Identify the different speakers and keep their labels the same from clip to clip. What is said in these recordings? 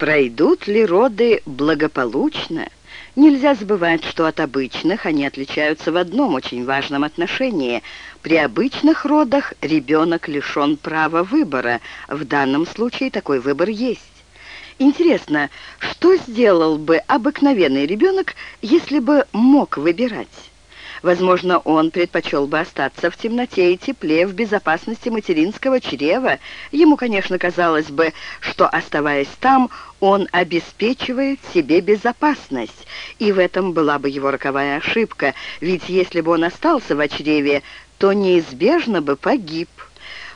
Speaker 1: Пройдут ли роды благополучно? Нельзя забывать, что от обычных они отличаются в одном очень важном отношении. При обычных родах ребенок лишен права выбора. В данном случае такой выбор есть. Интересно, что сделал бы обыкновенный ребенок, если бы мог выбирать? Возможно, он предпочел бы остаться в темноте и тепле, в безопасности материнского чрева. Ему, конечно, казалось бы, что, оставаясь там, он обеспечивает себе безопасность. И в этом была бы его роковая ошибка, ведь если бы он остался в чреве, то неизбежно бы погиб.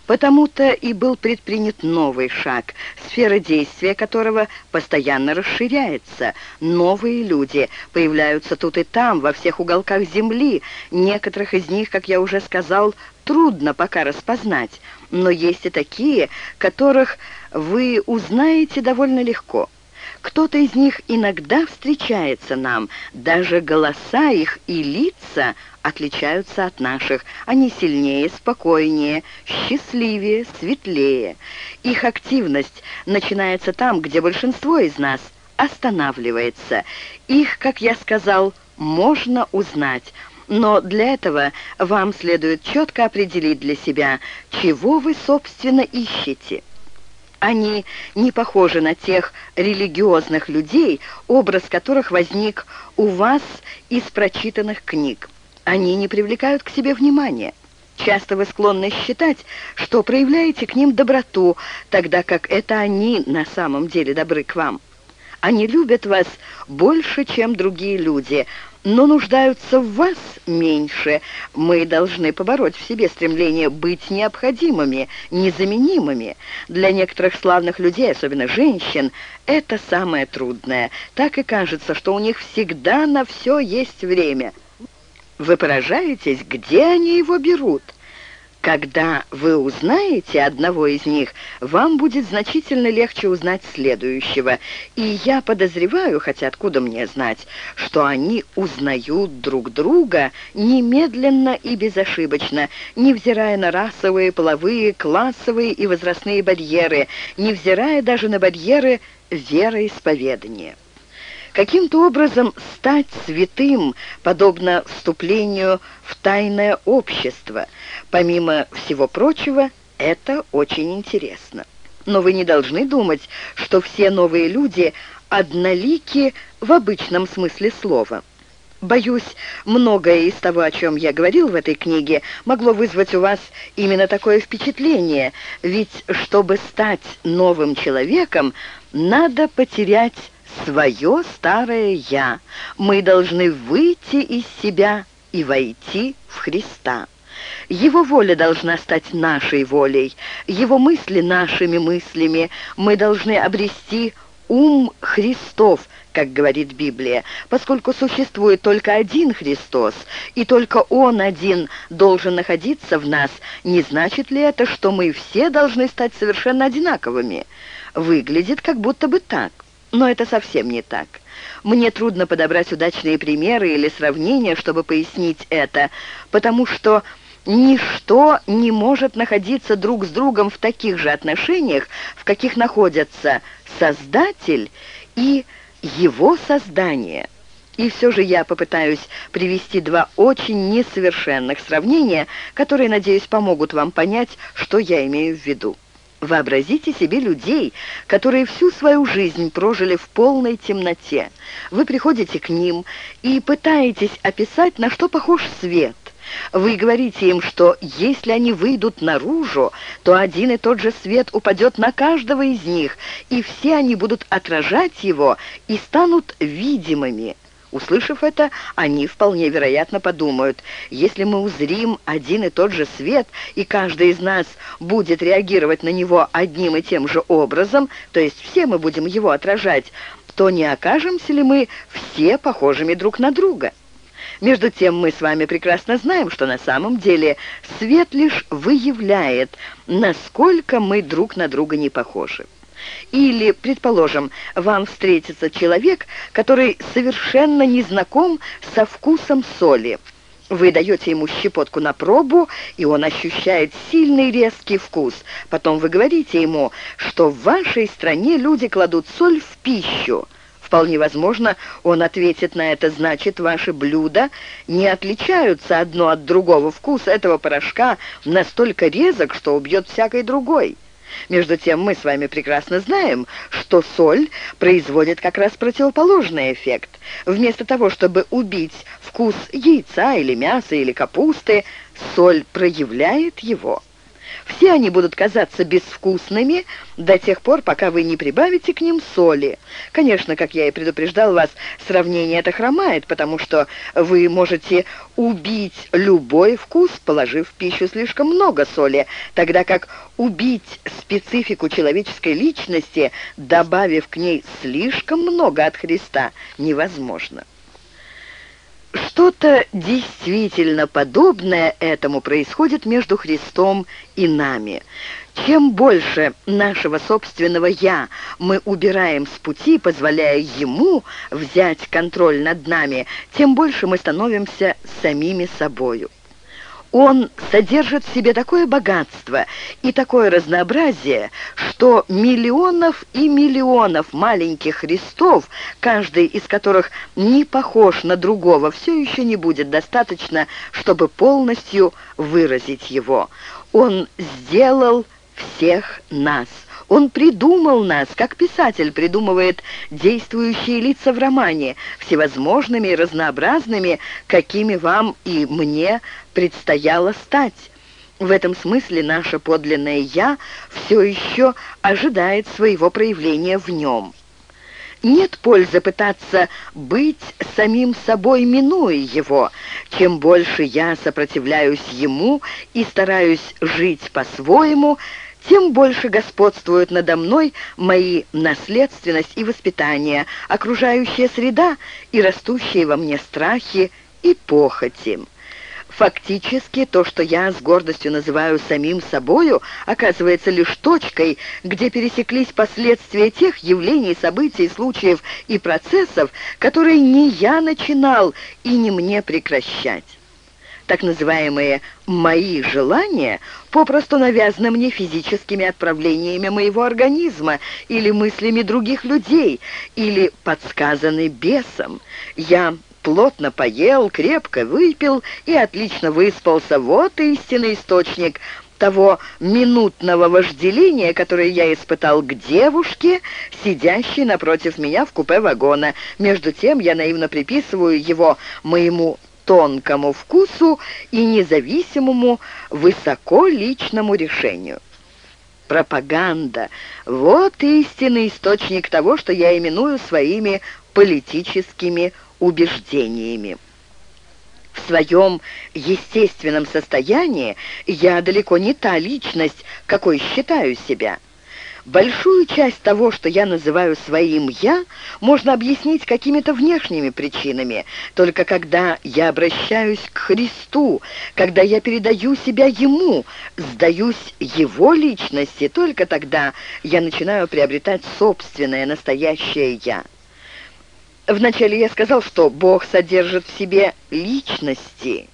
Speaker 1: Потому-то и был предпринят новый шаг, сфера действия которого постоянно расширяется. Новые люди появляются тут и там, во всех уголках Земли. Некоторых из них, как я уже сказал, трудно пока распознать, но есть и такие, которых вы узнаете довольно легко. Кто-то из них иногда встречается нам, даже голоса их и лица отличаются от наших. Они сильнее, спокойнее, счастливее, светлее. Их активность начинается там, где большинство из нас останавливается. Их, как я сказал, можно узнать, но для этого вам следует четко определить для себя, чего вы, собственно, ищете. Они не похожи на тех религиозных людей, образ которых возник у вас из прочитанных книг. Они не привлекают к себе внимания. Часто вы склонны считать, что проявляете к ним доброту, тогда как это они на самом деле добры к вам. Они любят вас больше, чем другие люди, но нуждаются в вас меньше. Мы должны побороть в себе стремление быть необходимыми, незаменимыми. Для некоторых славных людей, особенно женщин, это самое трудное. Так и кажется, что у них всегда на все есть время. Вы поражаетесь, где они его берут? Когда вы узнаете одного из них, вам будет значительно легче узнать следующего. И я подозреваю, хотя откуда мне знать, что они узнают друг друга немедленно и безошибочно, невзирая на расовые, половые, классовые и возрастные барьеры, невзирая даже на барьеры вероисповедания. Каким-то образом стать святым, подобно вступлению в тайное общество. Помимо всего прочего, это очень интересно. Но вы не должны думать, что все новые люди однолики в обычном смысле слова. Боюсь, многое из того, о чем я говорил в этой книге, могло вызвать у вас именно такое впечатление, ведь чтобы стать новым человеком, надо потерять свое старое «я». Мы должны выйти из себя и войти в Христа. Его воля должна стать нашей волей, его мысли нашими мыслями. Мы должны обрести ум Христов, как говорит Библия, поскольку существует только один Христос, и только Он один должен находиться в нас, не значит ли это, что мы все должны стать совершенно одинаковыми? Выглядит как будто бы так. Но это совсем не так. Мне трудно подобрать удачные примеры или сравнения, чтобы пояснить это, потому что ничто не может находиться друг с другом в таких же отношениях, в каких находятся Создатель и его создание. И все же я попытаюсь привести два очень несовершенных сравнения, которые, надеюсь, помогут вам понять, что я имею в виду. Вообразите себе людей, которые всю свою жизнь прожили в полной темноте. Вы приходите к ним и пытаетесь описать, на что похож свет. Вы говорите им, что если они выйдут наружу, то один и тот же свет упадет на каждого из них, и все они будут отражать его и станут видимыми. Услышав это, они вполне вероятно подумают, если мы узрим один и тот же свет, и каждый из нас будет реагировать на него одним и тем же образом, то есть все мы будем его отражать, то не окажемся ли мы все похожими друг на друга? Между тем мы с вами прекрасно знаем, что на самом деле свет лишь выявляет, насколько мы друг на друга не похожи. Или, предположим, вам встретится человек, который совершенно не знаком со вкусом соли. Вы даете ему щепотку на пробу, и он ощущает сильный резкий вкус. Потом вы говорите ему, что в вашей стране люди кладут соль в пищу. Вполне возможно, он ответит на это, значит, ваши блюда не отличаются одно от другого. Вкус этого порошка настолько резок, что убьет всякой другой. Между тем, мы с вами прекрасно знаем, что соль производит как раз противоположный эффект. Вместо того, чтобы убить вкус яйца или мяса или капусты, соль проявляет его. Все они будут казаться безвкусными до тех пор, пока вы не прибавите к ним соли. Конечно, как я и предупреждал вас, сравнение это хромает, потому что вы можете убить любой вкус, положив в пищу слишком много соли, тогда как убить специфику человеческой личности, добавив к ней слишком много от Христа, невозможно. Что-то действительно подобное этому происходит между Христом и нами. Чем больше нашего собственного «я» мы убираем с пути, позволяя Ему взять контроль над нами, тем больше мы становимся самими собою. Он содержит в себе такое богатство и такое разнообразие, что миллионов и миллионов маленьких Христов, каждый из которых не похож на другого, все еще не будет достаточно, чтобы полностью выразить его. Он сделал всех нас. Он придумал нас, как писатель придумывает действующие лица в романе, всевозможными и разнообразными, какими вам и мне предстояло стать. В этом смысле наше подлинное «я» все еще ожидает своего проявления в нем. Нет пользы пытаться быть самим собой, минуя его. Чем больше я сопротивляюсь ему и стараюсь жить по-своему, тем больше господствуют надо мной мои наследственность и воспитание, окружающая среда и растущие во мне страхи и похоти. Фактически, то, что я с гордостью называю самим собою, оказывается лишь точкой, где пересеклись последствия тех явлений, событий, случаев и процессов, которые не я начинал и не мне прекращать так называемые «мои желания» попросту навязаны мне физическими отправлениями моего организма или мыслями других людей, или подсказаны бесом. Я плотно поел, крепко выпил и отлично выспался. Вот истинный источник того минутного вожделения, которое я испытал к девушке, сидящей напротив меня в купе вагона. Между тем я наивно приписываю его моему тонкому вкусу и независимому высоко личному решению. Пропаганда – вот истинный источник того, что я именую своими политическими убеждениями. В своем естественном состоянии я далеко не та личность, какой считаю себя – Большую часть того, что я называю своим «я», можно объяснить какими-то внешними причинами. Только когда я обращаюсь к Христу, когда я передаю себя Ему, сдаюсь Его личности, только тогда я начинаю приобретать собственное настоящее «я». Вначале я сказал, что Бог содержит в себе личности.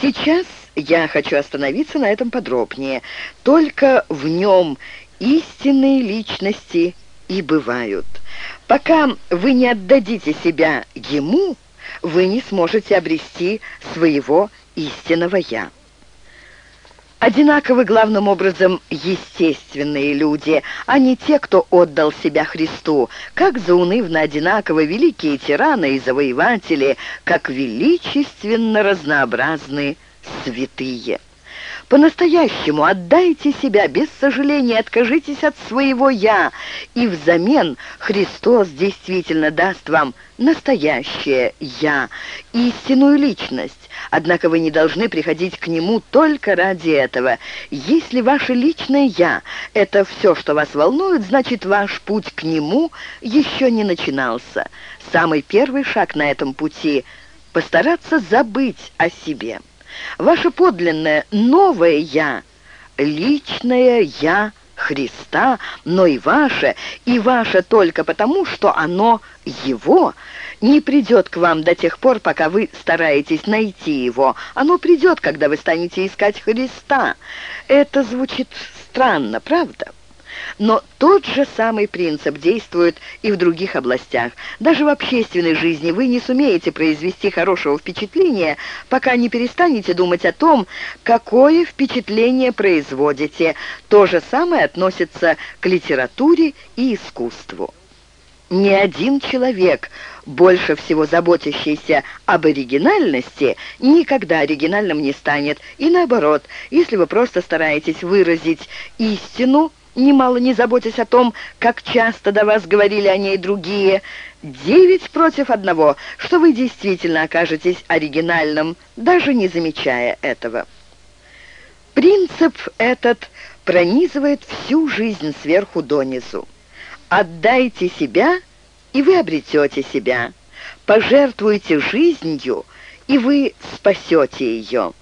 Speaker 1: Сейчас я хочу остановиться на этом подробнее. Только в нем истинные личности и бывают. Пока вы не отдадите себя ему, вы не сможете обрести своего истинного «я». Одинаковы главным образом естественные люди, а не те, кто отдал себя Христу, как заунывно одинаково великие тираны и завоеватели, как величественно разнообразны святые. По-настоящему отдайте себя, без сожаления откажитесь от своего «я», и взамен Христос действительно даст вам настоящее «я», истинную личность. Однако вы не должны приходить к Нему только ради этого. Если ваше личное «я» — это все, что вас волнует, значит, ваш путь к Нему еще не начинался. Самый первый шаг на этом пути — постараться забыть о себе. Ваше подлинное новое «я», личное «я» Христа, но и ваше, и ваше только потому, что оно Его, не придет к вам до тех пор, пока вы стараетесь найти Его. Оно придет, когда вы станете искать Христа. Это звучит странно, правда? Но тот же самый принцип действует и в других областях. Даже в общественной жизни вы не сумеете произвести хорошего впечатления, пока не перестанете думать о том, какое впечатление производите. То же самое относится к литературе и искусству. Ни один человек, больше всего заботящийся об оригинальности, никогда оригинальным не станет. И наоборот, если вы просто стараетесь выразить истину, немало не заботясь о том, как часто до вас говорили о ней другие. Девять против одного, что вы действительно окажетесь оригинальным, даже не замечая этого. Принцип этот пронизывает всю жизнь сверху донизу. Отдайте себя, и вы обретете себя. Пожертвуйте жизнью, и вы спасете ее.